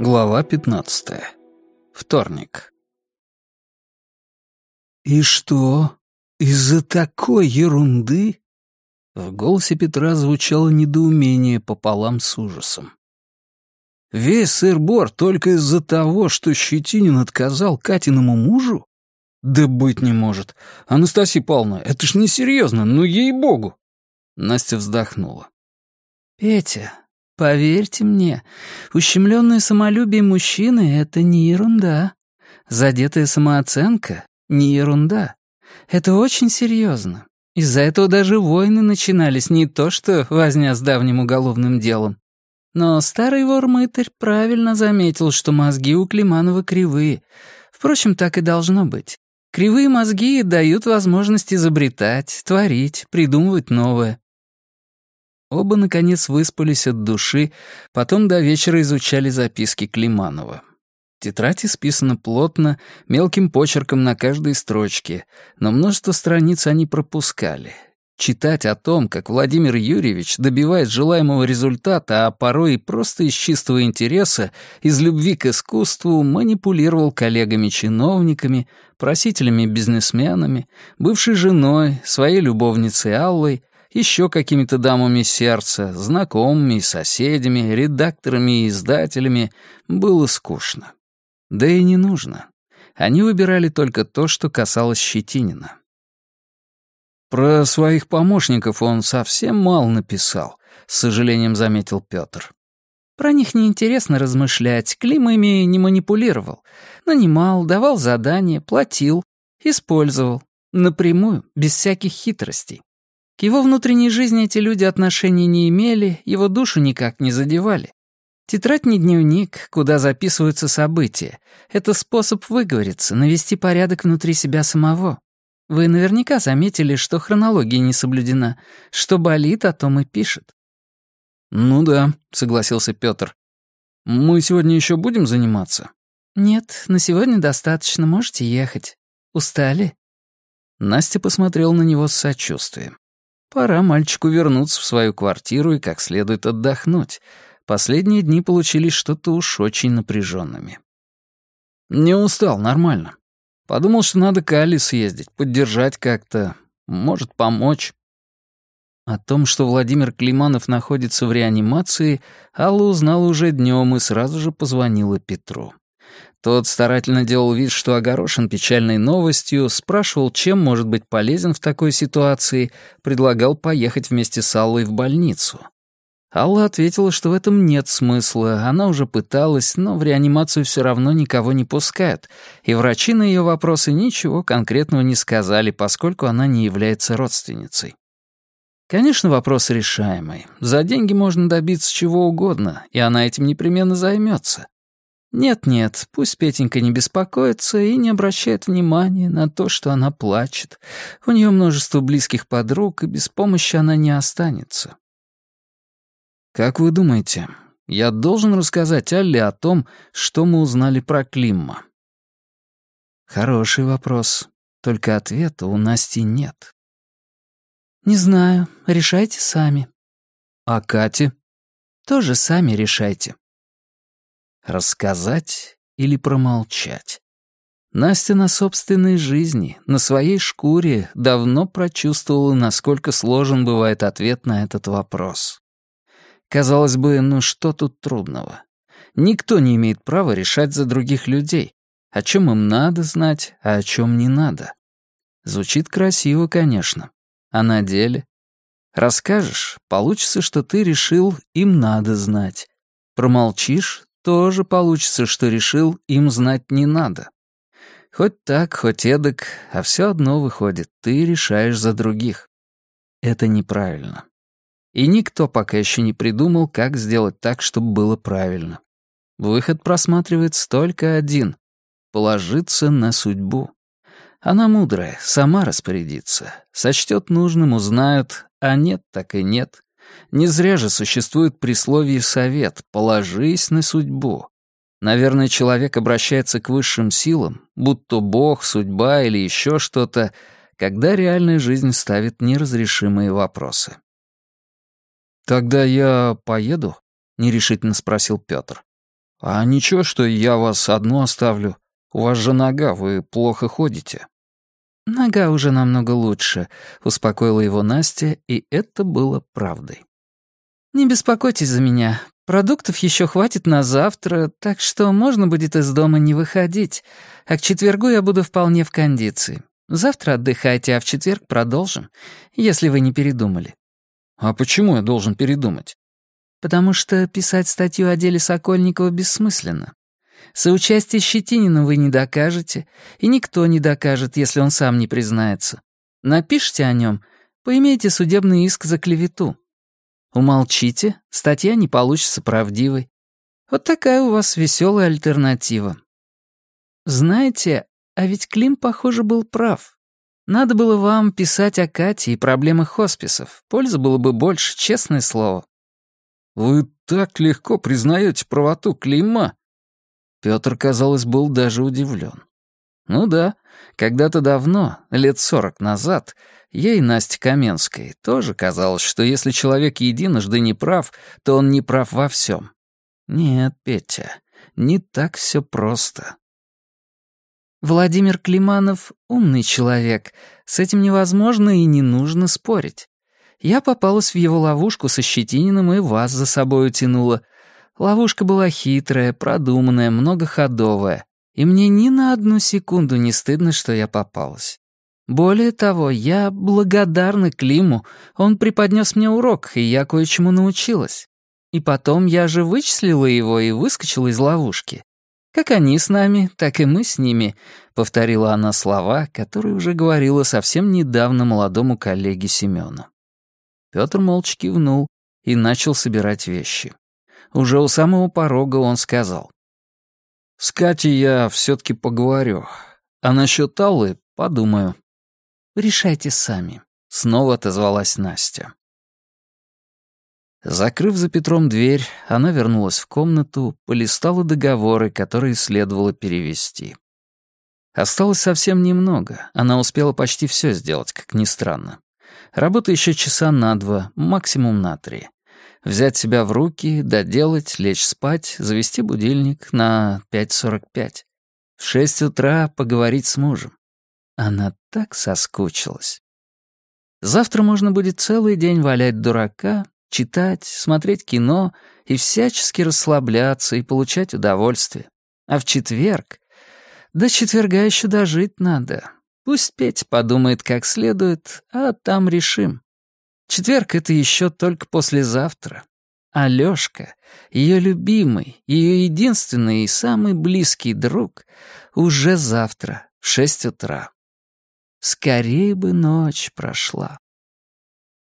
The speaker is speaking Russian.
Глава 15. Вторник. «И что? Из-за такой ерунды?» В голосе Петра звучало недоумение пополам с ужасом. «Весь сыр-бор только из-за того, что Щетинин отказал Катиному мужу? Да быть не может. Анастасия Павловна, это ж несерьезно, ну ей-богу!» Настя вздохнула. «Петя, Поверьте мне, ущемленное самолюбие мужчины — это не ерунда. Задетая самооценка — не ерунда. Это очень серьезно. Из-за этого даже войны начинались не то что возня с давним уголовным делом. Но старый вор-мытарь правильно заметил, что мозги у Климанова кривые. Впрочем, так и должно быть. Кривые мозги дают возможность изобретать, творить, придумывать новое. Оба, наконец, выспались от души, потом до вечера изучали записки Климанова. Тетрадь исписана плотно, мелким почерком на каждой строчке, но множество страниц они пропускали. Читать о том, как Владимир Юрьевич добивает желаемого результата, а порой и просто из чистого интереса, из любви к искусству, манипулировал коллегами-чиновниками, просителями-бизнесменами, бывшей женой, своей любовницей Аллой — еще какими-то дамами сердца, знакомыми, соседями, редакторами и издателями, было скучно. Да и не нужно. Они выбирали только то, что касалось Щетинина. Про своих помощников он совсем мало написал, с сожалением заметил Петр. Про них неинтересно размышлять, Клим ими не манипулировал. Нанимал, давал задания, платил, использовал. Напрямую, без всяких хитростей. К его внутренней жизни эти люди отношения не имели, его душу никак не задевали. Тетрадь не дневник, куда записываются события. Это способ выговориться, навести порядок внутри себя самого. Вы наверняка заметили, что хронология не соблюдена. Что болит, о том и пишет. «Ну да», — согласился Пётр. «Мы сегодня еще будем заниматься?» «Нет, на сегодня достаточно, можете ехать. Устали?» Настя посмотрела на него с сочувствием. Пора мальчику вернуться в свою квартиру и как следует отдохнуть. Последние дни получились что-то уж очень напряженными. Не устал, нормально. Подумал, что надо к Али съездить, поддержать как-то, может, помочь. О том, что Владимир Климанов находится в реанимации, Алла узнала уже днем и сразу же позвонила Петру. Тот старательно делал вид, что огорошен печальной новостью, спрашивал, чем может быть полезен в такой ситуации, предлагал поехать вместе с Аллой в больницу. Алла ответила, что в этом нет смысла, она уже пыталась, но в реанимацию все равно никого не пускают, и врачи на ее вопросы ничего конкретного не сказали, поскольку она не является родственницей. Конечно, вопрос решаемый. За деньги можно добиться чего угодно, и она этим непременно займется. Нет-нет, пусть Петенька не беспокоится и не обращает внимания на то, что она плачет. У нее множество близких подруг, и без помощи она не останется. Как вы думаете, я должен рассказать Алле о том, что мы узнали про Климма? Хороший вопрос, только ответа у Насти нет. Не знаю, решайте сами. А Кате? Тоже сами решайте. Рассказать или промолчать? Настя на собственной жизни, на своей шкуре давно прочувствовала, насколько сложен бывает ответ на этот вопрос. Казалось бы, ну что тут трудного? Никто не имеет права решать за других людей, о чем им надо знать, а о чем не надо. Звучит красиво, конечно. А на деле? Расскажешь, получится, что ты решил, им надо знать. Промолчишь, тоже получится, что решил, им знать не надо. Хоть так, хоть эдак, а все одно выходит, ты решаешь за других. Это неправильно. И никто пока еще не придумал, как сделать так, чтобы было правильно. Выход просматривается только один — положиться на судьбу. Она мудрая, сама распорядится. Сочтет нужным, узнают, а нет, так и нет. Не зря же существует присловие «совет» «положись на судьбу». Наверное, человек обращается к высшим силам, будто Бог, судьба или еще что-то, когда реальная жизнь ставит неразрешимые вопросы. «Тогда я поеду?» — нерешительно спросил Петр. «А ничего, что я вас одну оставлю? У вас же нога, вы плохо ходите». «Нога уже намного лучше», — успокоила его Настя, и это было правдой. «Не беспокойтесь за меня. Продуктов еще хватит на завтра, так что можно будет из дома не выходить. А к четвергу я буду вполне в кондиции. Завтра отдыхайте, а в четверг продолжим, если вы не передумали». «А почему я должен передумать?» «Потому что писать статью о деле Сокольникова бессмысленно. Соучастие Щетинина вы не докажете, и никто не докажет, если он сам не признается. Напишите о нем, поимейте судебный иск за клевету. Умолчите, статья не получится правдивой. Вот такая у вас веселая альтернатива. Знаете, а ведь Клим, похоже, был прав. Надо было вам писать о Кате и проблемах хосписов. Пользы было бы больше, честное слово. Вы так легко признаете правоту Клима, Пётр, казалось, был даже удивлен. Ну да, когда-то давно, лет сорок назад, ей, Насте Каменской, тоже казалось, что если человек единожды не прав, то он не прав во всем. Нет, Петя, не так все просто. Владимир Климанов — умный человек. С этим невозможно и не нужно спорить. Я попалась в его ловушку со Щетининым и вас за собой утянула — Ловушка была хитрая, продуманная, многоходовая, и мне ни на одну секунду не стыдно, что я попалась. Более того, я благодарна Климу, он преподнес мне урок, и я кое-чему научилась. И потом я же вычислила его и выскочила из ловушки. Как они с нами, так и мы с ними», — повторила она слова, которые уже говорила совсем недавно молодому коллеге Семену. Пётр молча кивнул и начал собирать вещи. Уже у самого порога он сказал. «С Катей я все-таки поговорю. А насчет Аллы подумаю». «Решайте сами», — снова отозвалась Настя. Закрыв за Петром дверь, она вернулась в комнату, полистала договоры, которые следовало перевести. Осталось совсем немного, она успела почти все сделать, как ни странно. Работа еще часа на два, максимум на три взять себя в руки, доделать, лечь спать, завести будильник на 5.45. В шесть утра поговорить с мужем. Она так соскучилась. Завтра можно будет целый день валять дурака, читать, смотреть кино и всячески расслабляться и получать удовольствие. А в четверг... До четверга еще дожить надо. Пусть Петь подумает как следует, а там решим. Четверг — это еще только послезавтра. А Лёшка, ее любимый, ее единственный и самый близкий друг, уже завтра в шесть утра. Скорее бы ночь прошла.